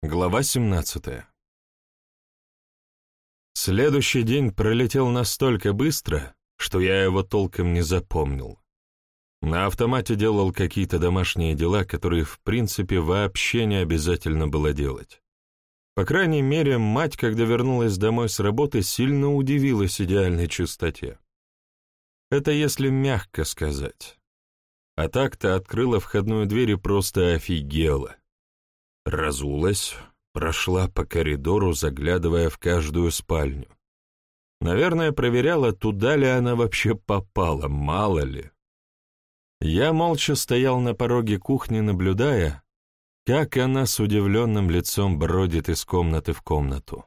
Глава 17 Следующий день пролетел настолько быстро, что я его толком не запомнил. На автомате делал какие-то домашние дела, которые в принципе вообще не обязательно было делать. По крайней мере, мать, когда вернулась домой с работы, сильно удивилась идеальной чистоте. Это если мягко сказать. А так-то открыла входную дверь и просто офигела. Разулась, прошла по коридору, заглядывая в каждую спальню. Наверное, проверяла, туда ли она вообще попала, мало ли. Я молча стоял на пороге кухни, наблюдая, как она с удивленным лицом бродит из комнаты в комнату.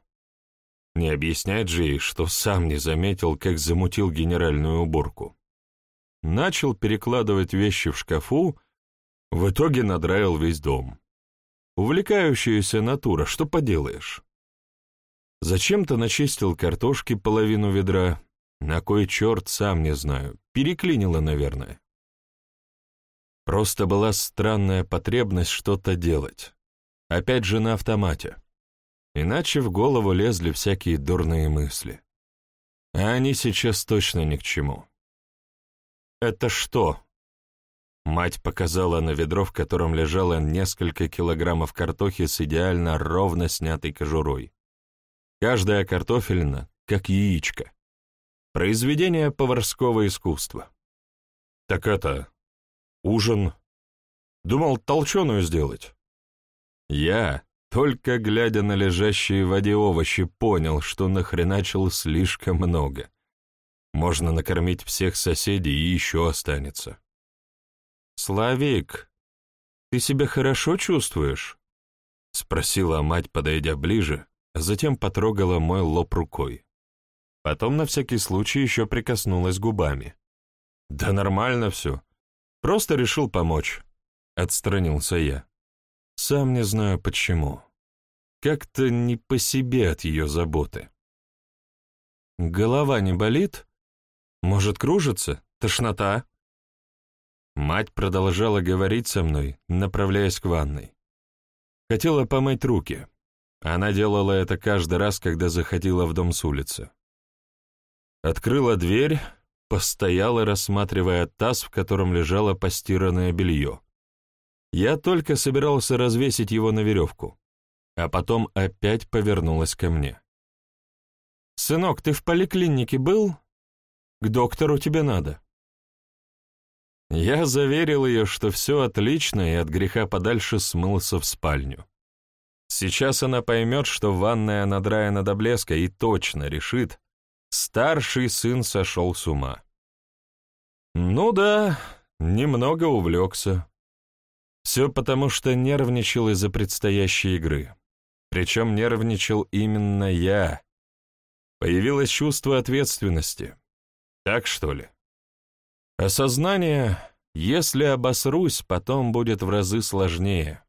Не объяснять же ей, что сам не заметил, как замутил генеральную уборку. Начал перекладывать вещи в шкафу, в итоге надраил весь дом. Увлекающаяся натура, что поделаешь. Зачем-то начистил картошки половину ведра, на кой черт, сам не знаю, переклинило, наверное. Просто была странная потребность что-то делать. Опять же на автомате. Иначе в голову лезли всякие дурные мысли. А они сейчас точно ни к чему. «Это что?» Мать показала на ведро, в котором лежало несколько килограммов картохи с идеально ровно снятой кожурой. Каждая картофелина, как яичко. Произведение поварского искусства. Так это... ужин... Думал толченую сделать. Я, только глядя на лежащие в воде овощи, понял, что нахреначил слишком много. Можно накормить всех соседей и еще останется. «Славик, ты себя хорошо чувствуешь?» — спросила мать, подойдя ближе, а затем потрогала мой лоб рукой. Потом на всякий случай еще прикоснулась губами. «Да нормально все. Просто решил помочь», — отстранился я. «Сам не знаю почему. Как-то не по себе от ее заботы». «Голова не болит? Может, кружится? Тошнота?» Мать продолжала говорить со мной, направляясь к ванной. Хотела помыть руки. Она делала это каждый раз, когда заходила в дом с улицы. Открыла дверь, постояла, рассматривая таз, в котором лежало постиранное белье. Я только собирался развесить его на веревку, а потом опять повернулась ко мне. «Сынок, ты в поликлинике был? К доктору тебе надо». Я заверил ее, что все отлично, и от греха подальше смылся в спальню. Сейчас она поймет, что ванная надраена до блеска, и точно решит, старший сын сошел с ума. Ну да, немного увлекся. Все потому, что нервничал из-за предстоящей игры. Причем нервничал именно я. Появилось чувство ответственности. Так что ли? Осознание, если обосрусь, потом будет в разы сложнее.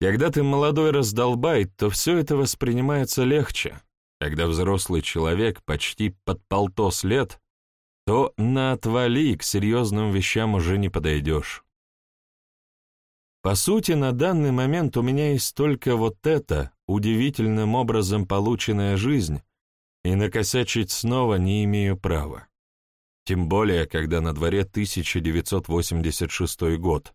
Когда ты молодой раздолбай, то все это воспринимается легче. Когда взрослый человек почти под полтос лет, то на отвали к серьезным вещам уже не подойдешь. По сути, на данный момент у меня есть только вот эта удивительным образом полученная жизнь, и накосячить снова не имею права. Тем более, когда на дворе 1986 год.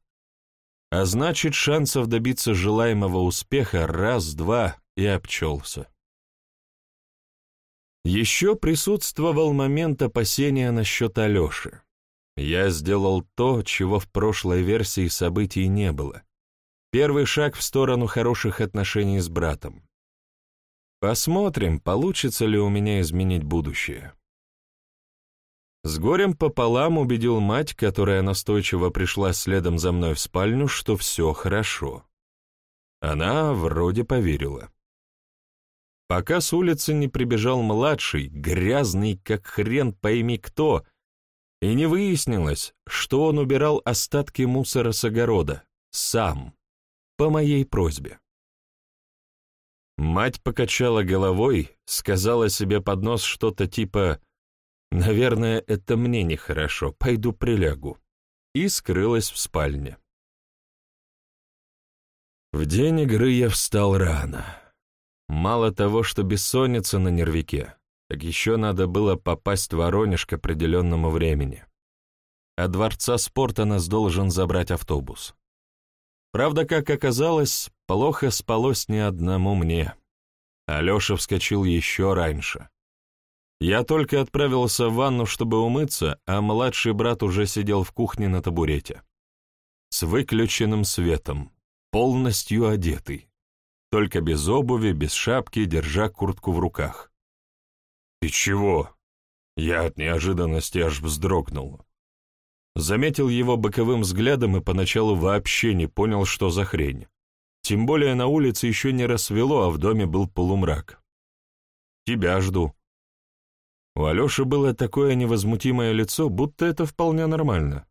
А значит, шансов добиться желаемого успеха раз-два и обчелся. Еще присутствовал момент опасения насчет Алеши. Я сделал то, чего в прошлой версии событий не было. Первый шаг в сторону хороших отношений с братом. Посмотрим, получится ли у меня изменить будущее. С горем пополам убедил мать, которая настойчиво пришла следом за мной в спальню, что все хорошо. Она вроде поверила. Пока с улицы не прибежал младший, грязный, как хрен пойми кто, и не выяснилось, что он убирал остатки мусора с огорода, сам, по моей просьбе. Мать покачала головой, сказала себе под нос что-то типа Наверное, это мне нехорошо, пойду прилягу. И скрылась в спальне. В день игры я встал рано. Мало того, что бессонница на нервике, так еще надо было попасть в Воронеж к определенному времени. От Дворца спорта нас должен забрать автобус. Правда, как оказалось, плохо спалось ни одному мне. Алеша вскочил еще раньше. Я только отправился в ванну, чтобы умыться, а младший брат уже сидел в кухне на табурете. С выключенным светом, полностью одетый. Только без обуви, без шапки, держа куртку в руках. «Ты чего?» Я от неожиданности аж вздрогнул. Заметил его боковым взглядом и поначалу вообще не понял, что за хрень. Тем более на улице еще не рассвело, а в доме был полумрак. «Тебя жду», у Алёши было такое невозмутимое лицо, будто это вполне нормально.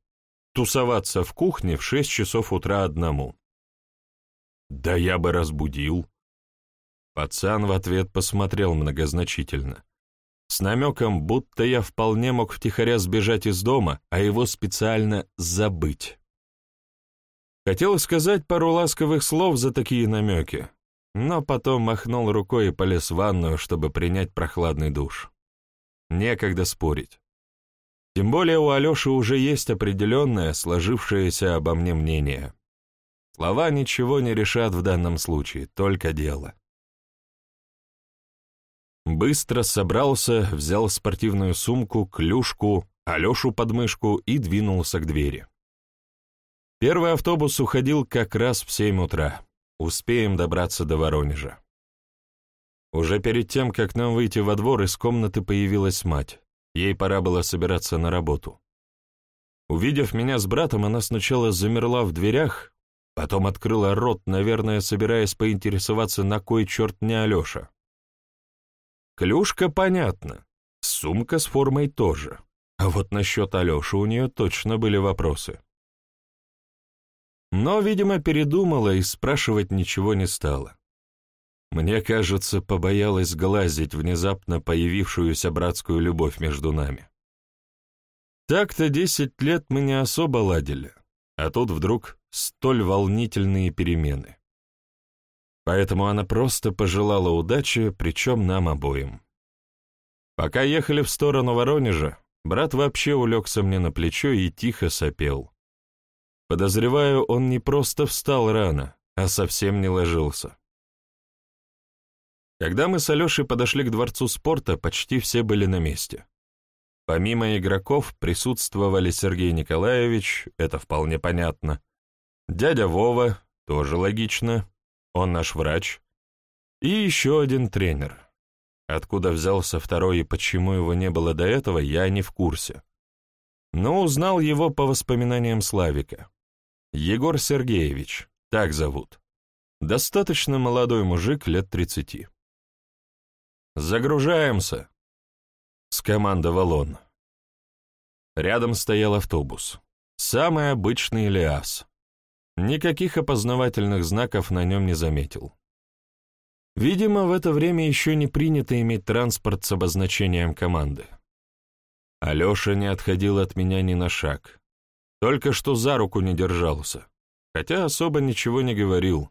Тусоваться в кухне в шесть часов утра одному. «Да я бы разбудил». Пацан в ответ посмотрел многозначительно. С намеком, будто я вполне мог втихаря сбежать из дома, а его специально забыть. Хотел сказать пару ласковых слов за такие намеки, но потом махнул рукой и полез в ванную, чтобы принять прохладный душ. Некогда спорить. Тем более у Алёши уже есть определенное, сложившееся обо мне мнение. Слова ничего не решат в данном случае, только дело. Быстро собрался, взял спортивную сумку, клюшку, Алёшу под мышку и двинулся к двери. Первый автобус уходил как раз в семь утра. Успеем добраться до Воронежа. Уже перед тем, как нам выйти во двор, из комнаты появилась мать. Ей пора было собираться на работу. Увидев меня с братом, она сначала замерла в дверях, потом открыла рот, наверное, собираясь поинтересоваться, на кой черт не Алеша. Клюшка понятно, сумка с формой тоже, а вот насчет Алеши у нее точно были вопросы. Но, видимо, передумала и спрашивать ничего не стала. Мне кажется, побоялась глазить внезапно появившуюся братскую любовь между нами. Так-то десять лет мы не особо ладили, а тут вдруг столь волнительные перемены. Поэтому она просто пожелала удачи, причем нам обоим. Пока ехали в сторону Воронежа, брат вообще улегся мне на плечо и тихо сопел. Подозреваю, он не просто встал рано, а совсем не ложился. Когда мы с Алешей подошли к Дворцу спорта, почти все были на месте. Помимо игроков присутствовали Сергей Николаевич, это вполне понятно, дядя Вова, тоже логично, он наш врач, и еще один тренер. Откуда взялся второй и почему его не было до этого, я не в курсе. Но узнал его по воспоминаниям Славика. Егор Сергеевич, так зовут. Достаточно молодой мужик лет тридцати. «Загружаемся!» — скомандовал он. Рядом стоял автобус. Самый обычный Лиас. Никаких опознавательных знаков на нем не заметил. Видимо, в это время еще не принято иметь транспорт с обозначением команды. Алеша не отходил от меня ни на шаг. Только что за руку не держался, хотя особо ничего не говорил.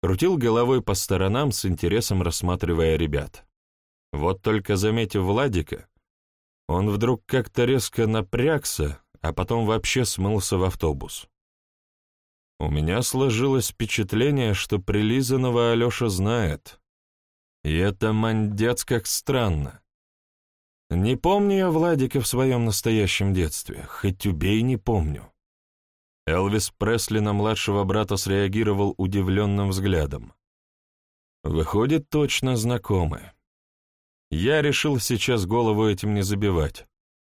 Крутил головой по сторонам с интересом рассматривая ребят. Вот только заметив Владика, он вдруг как-то резко напрягся, а потом вообще смылся в автобус. У меня сложилось впечатление, что прилизанного Алеша знает. И это мандец как странно. Не помню я Владика в своем настоящем детстве, хоть убей не помню. Элвис Пресли на младшего брата среагировал удивленным взглядом. Выходит, точно знакомый. Я решил сейчас голову этим не забивать.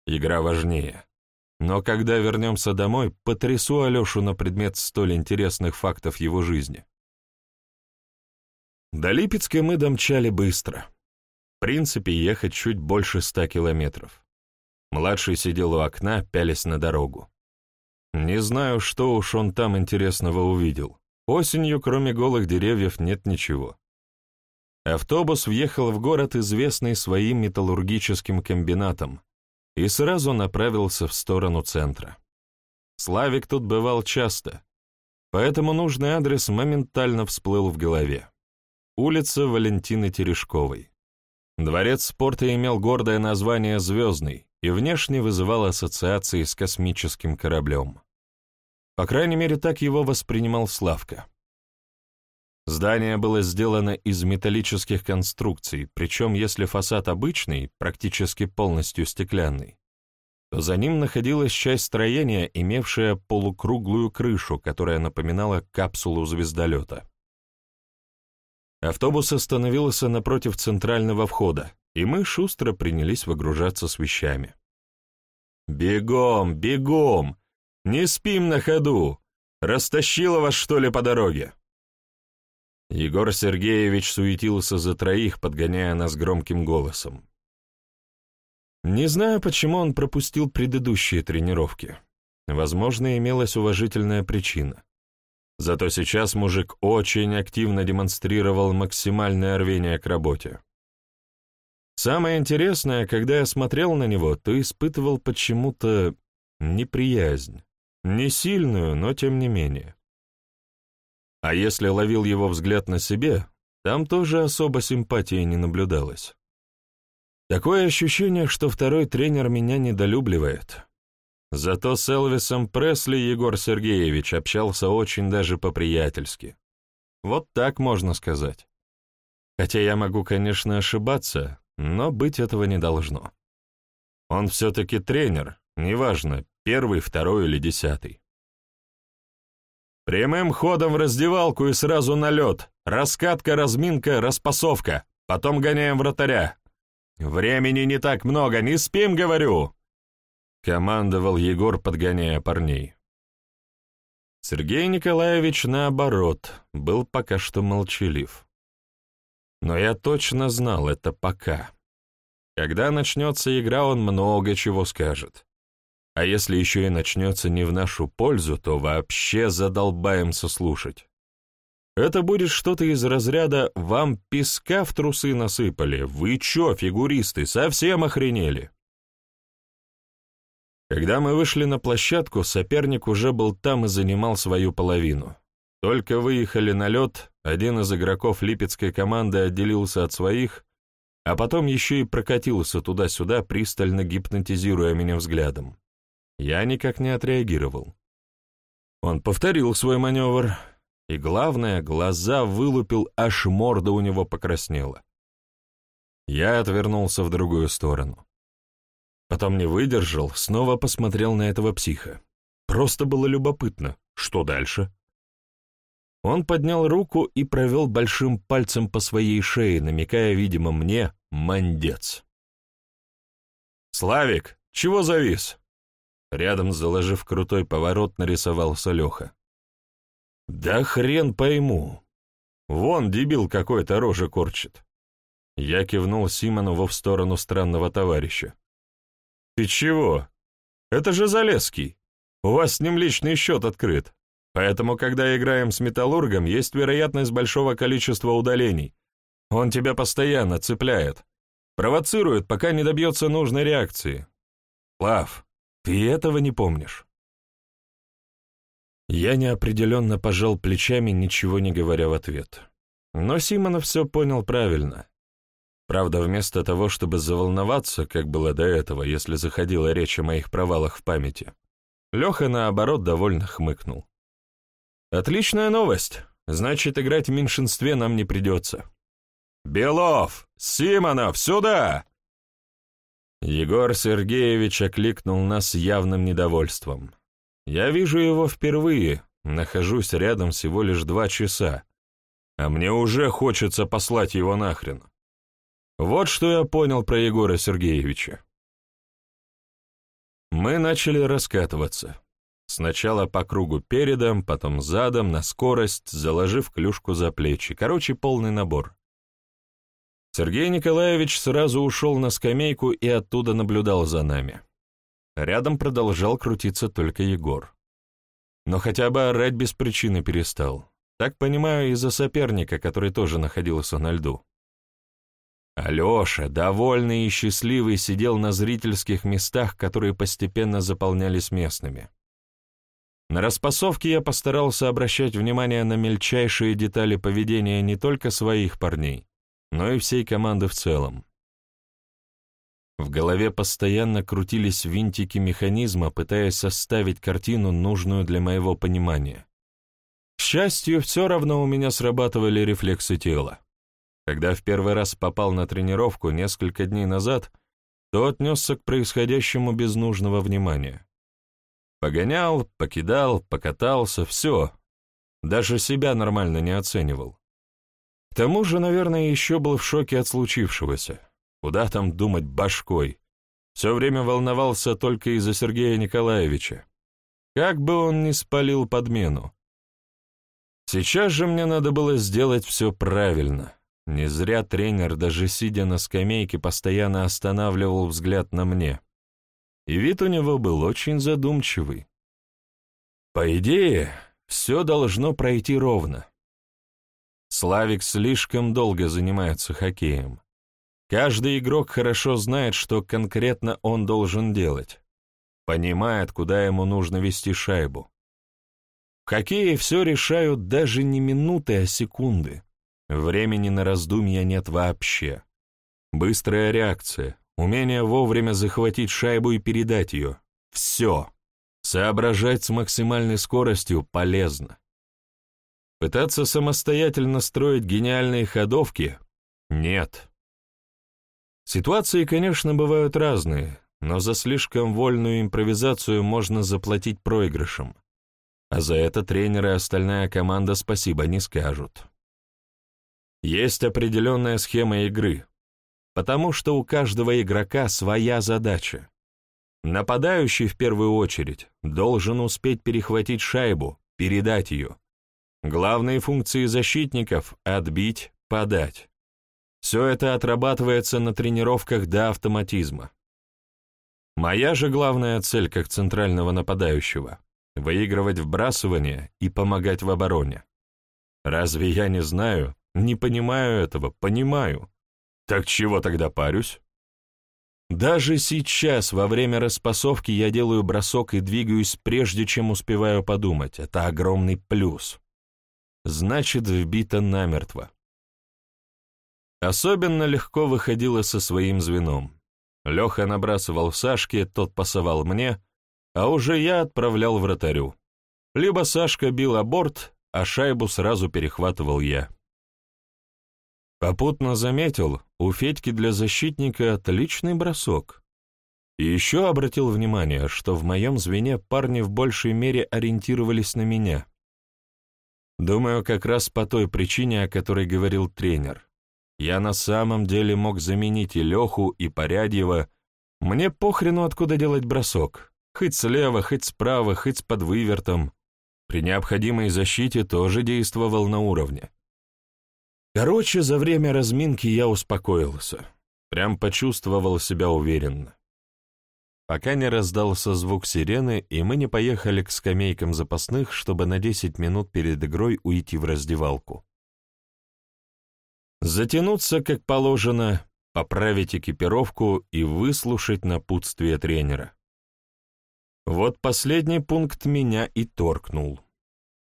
Игра важнее. Но когда вернемся домой, потрясу Алешу на предмет столь интересных фактов его жизни. До Липецка мы домчали быстро. В принципе, ехать чуть больше ста километров. Младший сидел у окна, пялясь на дорогу. Не знаю, что уж он там интересного увидел. Осенью, кроме голых деревьев, нет ничего. Автобус въехал в город, известный своим металлургическим комбинатом, и сразу направился в сторону центра. Славик тут бывал часто. поэтому нужный адрес моментально всплыл в голове. Улица Валентины Терешковой. Дворец спорта имел гордое название «Звездный» и внешне вызывал ассоциации с космическим кораблем. По крайней мере, так его воспринимал Славка. Здание было сделано из металлических конструкций, причем если фасад обычный, практически полностью стеклянный, то за ним находилась часть строения, имевшая полукруглую крышу, которая напоминала капсулу звездолета. Автобус остановился напротив центрального входа, и мы шустро принялись выгружаться с вещами. «Бегом, бегом! Не спим на ходу! Растащило вас, что ли, по дороге?» Егор Сергеевич суетился за троих, подгоняя нас громким голосом. Не знаю, почему он пропустил предыдущие тренировки. Возможно, имелась уважительная причина. Зато сейчас мужик очень активно демонстрировал максимальное рвение к работе. Самое интересное, когда я смотрел на него, то испытывал почему-то неприязнь. Не сильную, но тем не менее. А если ловил его взгляд на себе, там тоже особо симпатии не наблюдалось. Такое ощущение, что второй тренер меня недолюбливает. Зато с Элвисом Пресли Егор Сергеевич общался очень даже по-приятельски. Вот так можно сказать. Хотя я могу, конечно, ошибаться, но быть этого не должно. Он все-таки тренер, неважно, первый, второй или десятый. Прямым ходом в раздевалку и сразу на лед. Раскатка, разминка, распасовка. Потом гоняем вратаря. Времени не так много, не спим, говорю!» Командовал Егор, подгоняя парней. Сергей Николаевич, наоборот, был пока что молчалив. Но я точно знал это пока. Когда начнется игра, он много чего скажет. А если еще и начнется не в нашу пользу, то вообще задолбаемся слушать. Это будет что-то из разряда «Вам песка в трусы насыпали? Вы че, фигуристы, совсем охренели?» Когда мы вышли на площадку, соперник уже был там и занимал свою половину. Только выехали на лед, один из игроков липецкой команды отделился от своих, а потом еще и прокатился туда-сюда, пристально гипнотизируя меня взглядом. Я никак не отреагировал. Он повторил свой маневр, и, главное, глаза вылупил, аж морда у него покраснела. Я отвернулся в другую сторону. Потом не выдержал, снова посмотрел на этого психа. Просто было любопытно, что дальше? Он поднял руку и провел большим пальцем по своей шее, намекая, видимо, мне, мандец. «Славик, чего завис?» Рядом, заложив крутой поворот, нарисовался Леха. «Да хрен пойму. Вон дебил какой-то рожа корчит». Я кивнул Симонову в сторону странного товарища. «Ты чего? Это же Залесский. У вас с ним личный счет открыт. Поэтому, когда играем с Металлургом, есть вероятность большого количества удалений. Он тебя постоянно цепляет. Провоцирует, пока не добьется нужной реакции. Лав, ты этого не помнишь?» Я неопределенно пожал плечами, ничего не говоря в ответ. Но Симонов все понял правильно. Правда, вместо того, чтобы заволноваться, как было до этого, если заходила речь о моих провалах в памяти, Леха, наоборот, довольно хмыкнул. «Отличная новость. Значит, играть в меньшинстве нам не придется». «Белов! Симонов, сюда!» Егор Сергеевич окликнул нас явным недовольством. Я вижу его впервые, нахожусь рядом всего лишь два часа, а мне уже хочется послать его нахрен. Вот что я понял про Егора Сергеевича. Мы начали раскатываться. Сначала по кругу передом, потом задом, на скорость, заложив клюшку за плечи. Короче, полный набор. Сергей Николаевич сразу ушел на скамейку и оттуда наблюдал за нами. Рядом продолжал крутиться только Егор. Но хотя бы орать без причины перестал. Так понимаю, из-за соперника, который тоже находился на льду. Алеша, довольный и счастливый, сидел на зрительских местах, которые постепенно заполнялись местными. На распасовке я постарался обращать внимание на мельчайшие детали поведения не только своих парней, но и всей команды в целом. В голове постоянно крутились винтики механизма, пытаясь составить картину, нужную для моего понимания. К счастью, все равно у меня срабатывали рефлексы тела. Когда в первый раз попал на тренировку несколько дней назад, то отнесся к происходящему без нужного внимания. Погонял, покидал, покатался, все. Даже себя нормально не оценивал. Тому же, наверное, еще был в шоке от случившегося. Куда там думать башкой? Все время волновался только из-за Сергея Николаевича. Как бы он ни спалил подмену. Сейчас же мне надо было сделать все правильно. Не зря тренер, даже сидя на скамейке, постоянно останавливал взгляд на мне. И вид у него был очень задумчивый. По идее, все должно пройти ровно. Славик слишком долго занимается хоккеем. Каждый игрок хорошо знает, что конкретно он должен делать. Понимает, куда ему нужно вести шайбу. В хоккее все решают даже не минуты, а секунды. Времени на раздумья нет вообще. Быстрая реакция, умение вовремя захватить шайбу и передать ее. Все. Соображать с максимальной скоростью полезно. Пытаться самостоятельно строить гениальные ходовки — нет. Ситуации, конечно, бывают разные, но за слишком вольную импровизацию можно заплатить проигрышем. А за это тренер и остальная команда спасибо не скажут. Есть определенная схема игры, потому что у каждого игрока своя задача. Нападающий в первую очередь должен успеть перехватить шайбу, передать ее. Главные функции защитников — отбить, подать. Все это отрабатывается на тренировках до автоматизма. Моя же главная цель как центрального нападающего — выигрывать вбрасывание и помогать в обороне. Разве я не знаю, не понимаю этого, понимаю. Так чего тогда парюсь? Даже сейчас, во время распасовки, я делаю бросок и двигаюсь прежде, чем успеваю подумать. Это огромный плюс. Значит, вбито намертво. Особенно легко выходило со своим звеном. Леха набрасывал Сашке, тот пасовал мне, а уже я отправлял вратарю. Либо Сашка бил аборт, а шайбу сразу перехватывал я. Попутно заметил, у Федьки для защитника отличный бросок. И еще обратил внимание, что в моем звене парни в большей мере ориентировались на меня. Думаю, как раз по той причине, о которой говорил тренер. Я на самом деле мог заменить и Леху, и Порядьева. Мне похрену, откуда делать бросок. Хоть слева, хоть справа, хоть с подвывертом. При необходимой защите тоже действовал на уровне. Короче, за время разминки я успокоился. Прям почувствовал себя уверенно. Пока не раздался звук сирены, и мы не поехали к скамейкам запасных, чтобы на 10 минут перед игрой уйти в раздевалку. Затянуться, как положено, поправить экипировку и выслушать напутствие тренера. Вот последний пункт меня и торкнул.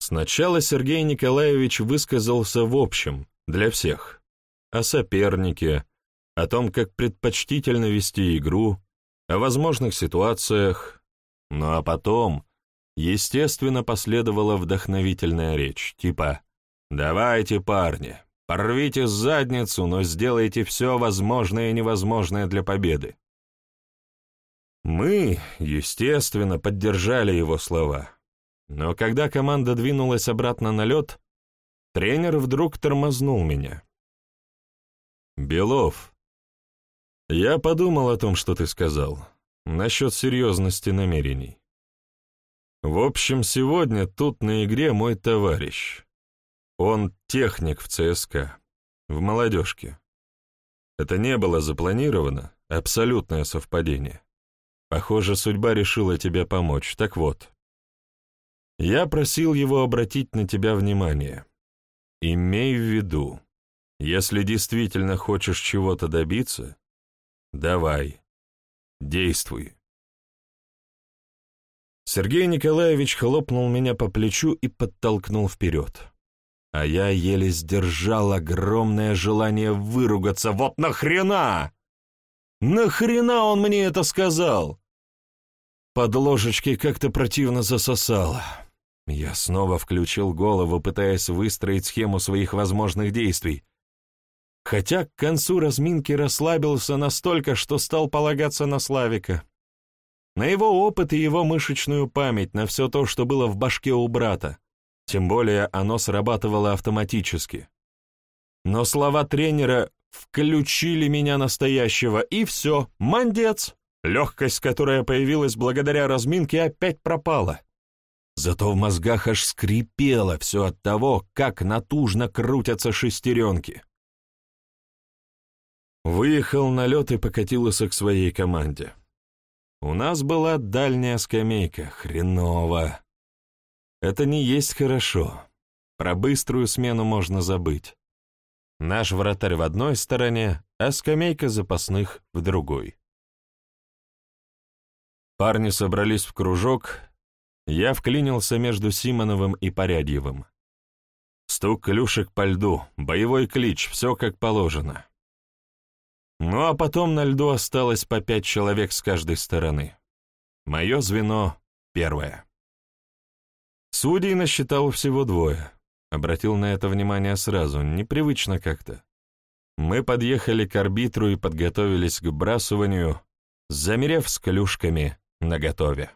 Сначала Сергей Николаевич высказался в общем, для всех, о сопернике, о том, как предпочтительно вести игру, о возможных ситуациях, ну а потом, естественно, последовала вдохновительная речь, типа «Давайте, парни, Порвите задницу, но сделайте все возможное и невозможное для победы. Мы, естественно, поддержали его слова. Но когда команда двинулась обратно на лед, тренер вдруг тормознул меня. «Белов, я подумал о том, что ты сказал, насчет серьезности намерений. В общем, сегодня тут на игре мой товарищ, он техник в ЦСКА, в молодежке. Это не было запланировано, абсолютное совпадение. Похоже, судьба решила тебе помочь. Так вот, я просил его обратить на тебя внимание. Имей в виду, если действительно хочешь чего-то добиться, давай, действуй. Сергей Николаевич хлопнул меня по плечу и подтолкнул вперед. А я еле сдержал огромное желание выругаться. Вот нахрена? Нахрена он мне это сказал? Под ложечкой как-то противно засосало. Я снова включил голову, пытаясь выстроить схему своих возможных действий. Хотя к концу разминки расслабился настолько, что стал полагаться на Славика. На его опыт и его мышечную память, на все то, что было в башке у брата. Тем более оно срабатывало автоматически. Но слова тренера включили меня настоящего, и все, мандец. Легкость, которая появилась благодаря разминке, опять пропала. Зато в мозгах аж скрипело все от того, как натужно крутятся шестеренки. Выехал на лед и покатился к своей команде. У нас была дальняя скамейка, хреново. Это не есть хорошо. Про быструю смену можно забыть. Наш вратарь в одной стороне, а скамейка запасных в другой. Парни собрались в кружок, я вклинился между Симоновым и Порядьевым. Стук клюшек по льду, боевой клич, все как положено. Ну а потом на льду осталось по пять человек с каждой стороны. Мое звено — первое. Судей насчитал всего двое. Обратил на это внимание сразу, непривычно как-то. Мы подъехали к арбитру и подготовились к брасыванию, замерев с клюшками наготове.